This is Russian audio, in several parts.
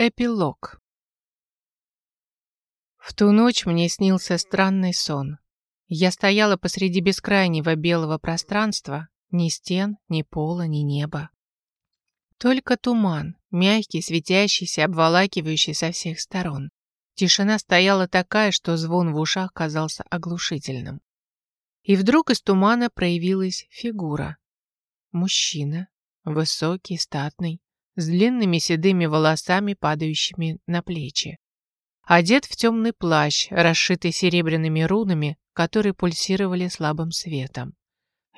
Эпилог В ту ночь мне снился странный сон. Я стояла посреди бескрайнего белого пространства, ни стен, ни пола, ни неба. Только туман, мягкий, светящийся, обволакивающий со всех сторон. Тишина стояла такая, что звон в ушах казался оглушительным. И вдруг из тумана проявилась фигура. Мужчина, высокий, статный, с длинными седыми волосами, падающими на плечи. Одет в темный плащ, расшитый серебряными рунами, которые пульсировали слабым светом.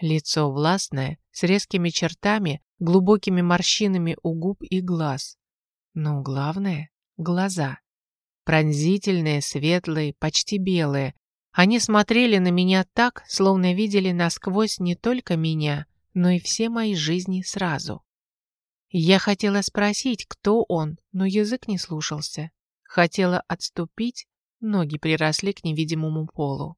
Лицо властное, с резкими чертами, глубокими морщинами у губ и глаз. Но главное — глаза. Пронзительные, светлые, почти белые. Они смотрели на меня так, словно видели насквозь не только меня, но и все мои жизни сразу. Я хотела спросить, кто он, но язык не слушался. Хотела отступить, ноги приросли к невидимому полу.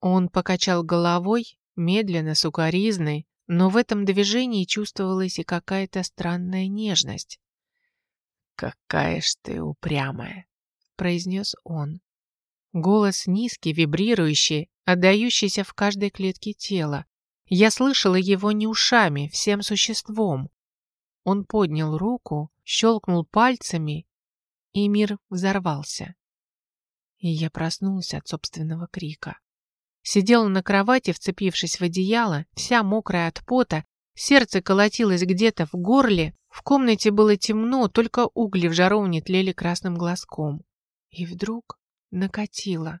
Он покачал головой, медленно, сукоризной, но в этом движении чувствовалась и какая-то странная нежность. «Какая ж ты упрямая!» — произнес он. Голос низкий, вибрирующий, отдающийся в каждой клетке тела. Я слышала его не ушами, всем существом. Он поднял руку, щелкнул пальцами, и мир взорвался. И я проснулась от собственного крика. Сидела на кровати, вцепившись в одеяло, вся мокрая от пота, сердце колотилось где-то в горле, в комнате было темно, только угли в жаровне тлели красным глазком. И вдруг накатило.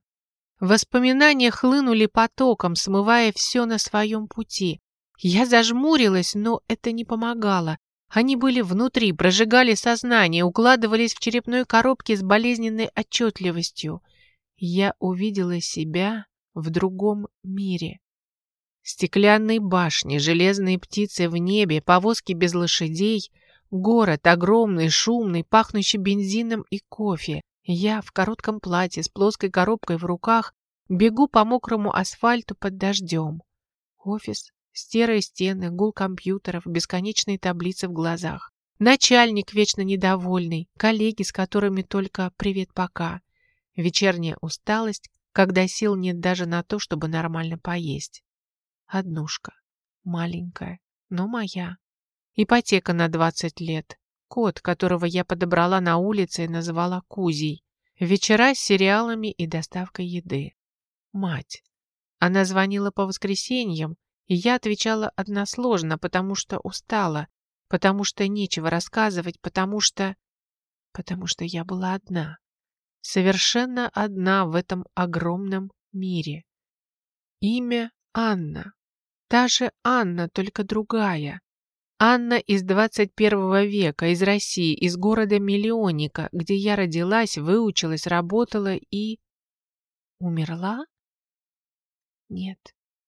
Воспоминания хлынули потоком, смывая все на своем пути. Я зажмурилась, но это не помогало. Они были внутри, прожигали сознание, укладывались в черепной коробке с болезненной отчетливостью. Я увидела себя в другом мире. Стеклянные башни, железные птицы в небе, повозки без лошадей, город огромный, шумный, пахнущий бензином и кофе. Я в коротком платье с плоской коробкой в руках бегу по мокрому асфальту под дождем. Офис Серые стены, гул компьютеров, бесконечные таблицы в глазах. Начальник вечно недовольный, коллеги, с которыми только «привет, пока». Вечерняя усталость, когда сил нет даже на то, чтобы нормально поесть. Однушка. Маленькая, но моя. Ипотека на 20 лет. Кот, которого я подобрала на улице и назвала Кузей. Вечера с сериалами и доставкой еды. Мать. Она звонила по воскресеньям, и я отвечала односложно, потому что устала, потому что нечего рассказывать, потому что... Потому что я была одна. Совершенно одна в этом огромном мире. Имя Анна. Та же Анна, только другая. Анна из 21 века, из России, из города Миллионника, где я родилась, выучилась, работала и... Умерла? Нет,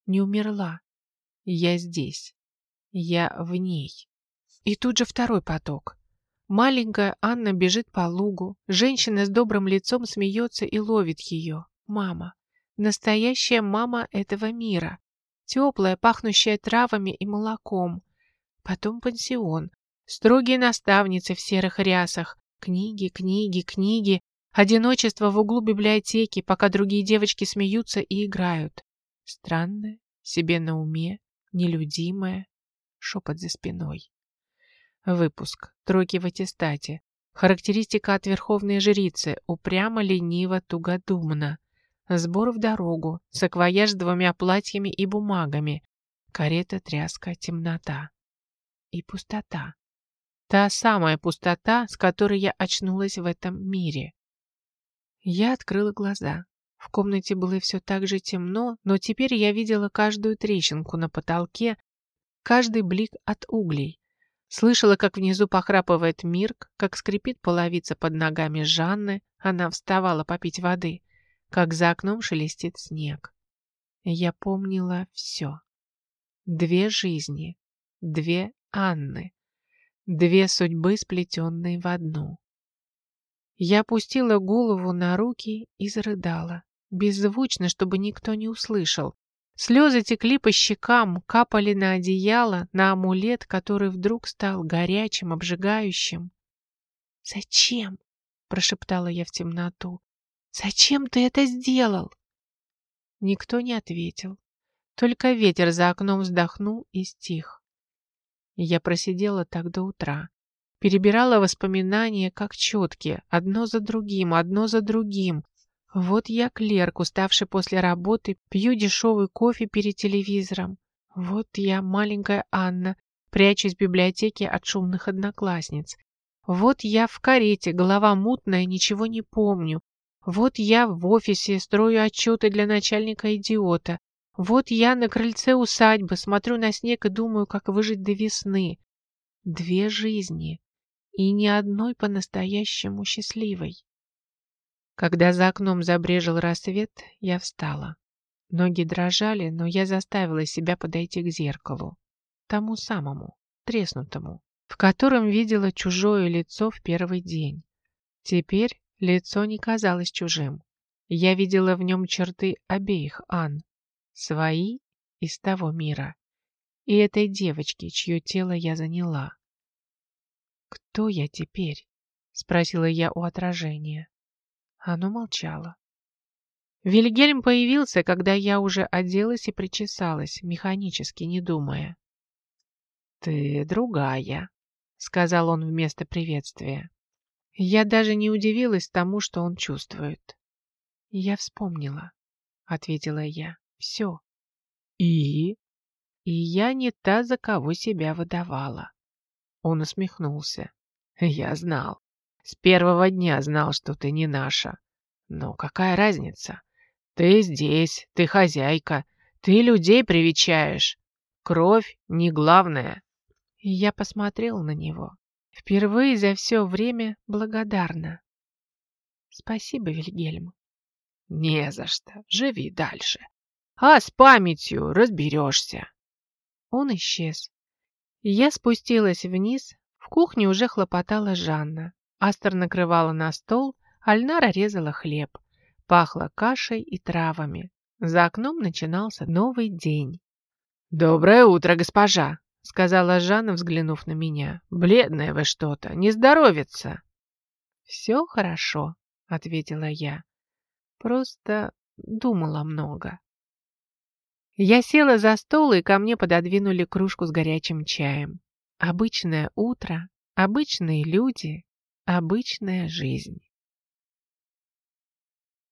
не умерла. Я здесь. Я в ней. И тут же второй поток. Маленькая Анна бежит по лугу. Женщина с добрым лицом смеется и ловит ее. Мама. Настоящая мама этого мира. Теплая, пахнущая травами и молоком. Потом пансион. Строгие наставницы в серых рясах. Книги, книги, книги. Одиночество в углу библиотеки, пока другие девочки смеются и играют. Странное, себе на уме, нелюдимая, шепот за спиной. Выпуск. Тройки в аттестате. Характеристика от верховной жрицы. Упрямо, лениво, тугодумно. Сбор в дорогу. Саквояж с двумя платьями и бумагами. Карета, тряска, темнота. И пустота. Та самая пустота, с которой я очнулась в этом мире. Я открыла глаза. В комнате было все так же темно, но теперь я видела каждую трещинку на потолке, каждый блик от углей. Слышала, как внизу похрапывает Мирк, как скрипит половица под ногами Жанны, она вставала попить воды, как за окном шелестит снег. Я помнила все. Две жизни, две Анны, две судьбы, сплетенные в одну. Я опустила голову на руки и зарыдала беззвучно, чтобы никто не услышал. Слезы текли по щекам, капали на одеяло, на амулет, который вдруг стал горячим, обжигающим. «Зачем?» — прошептала я в темноту. «Зачем ты это сделал?» Никто не ответил. Только ветер за окном вздохнул и стих. Я просидела так до утра. Перебирала воспоминания, как четкие, одно за другим, одно за другим. Вот я клерк, уставший после работы, пью дешевый кофе перед телевизором. Вот я маленькая Анна, прячусь в библиотеке от шумных одноклассниц. Вот я в карете, голова мутная, ничего не помню. Вот я в офисе строю отчеты для начальника-идиота. Вот я на крыльце усадьбы, смотрю на снег и думаю, как выжить до весны. Две жизни. И ни одной по-настоящему счастливой. Когда за окном забрежил рассвет, я встала. Ноги дрожали, но я заставила себя подойти к зеркалу. Тому самому, треснутому, в котором видела чужое лицо в первый день. Теперь лицо не казалось чужим. Я видела в нем черты обеих Ан, свои из того мира, и этой девочки, чье тело я заняла. «Кто я теперь?» — спросила я у отражения. Оно молчало. Вильгельм появился, когда я уже оделась и причесалась, механически не думая. «Ты другая», — сказал он вместо приветствия. Я даже не удивилась тому, что он чувствует. «Я вспомнила», — ответила я. «Все». «И?» «И я не та, за кого себя выдавала». Он усмехнулся. «Я знал. С первого дня знал, что ты не наша. Но какая разница? Ты здесь, ты хозяйка, ты людей привечаешь. Кровь не главное. я посмотрел на него. Впервые за все время благодарна. Спасибо, Вильгельм. Не за что. Живи дальше. А с памятью разберешься. Он исчез. Я спустилась вниз. В кухне уже хлопотала Жанна. Астер накрывала на стол, Альнара резала хлеб. Пахло кашей и травами. За окном начинался новый день. «Доброе утро, госпожа!» — сказала Жанна, взглянув на меня. «Бледная вы что-то, не здоровится!» «Все хорошо», — ответила я. «Просто думала много». Я села за стол, и ко мне пододвинули кружку с горячим чаем. Обычное утро, обычные люди, обычная жизнь.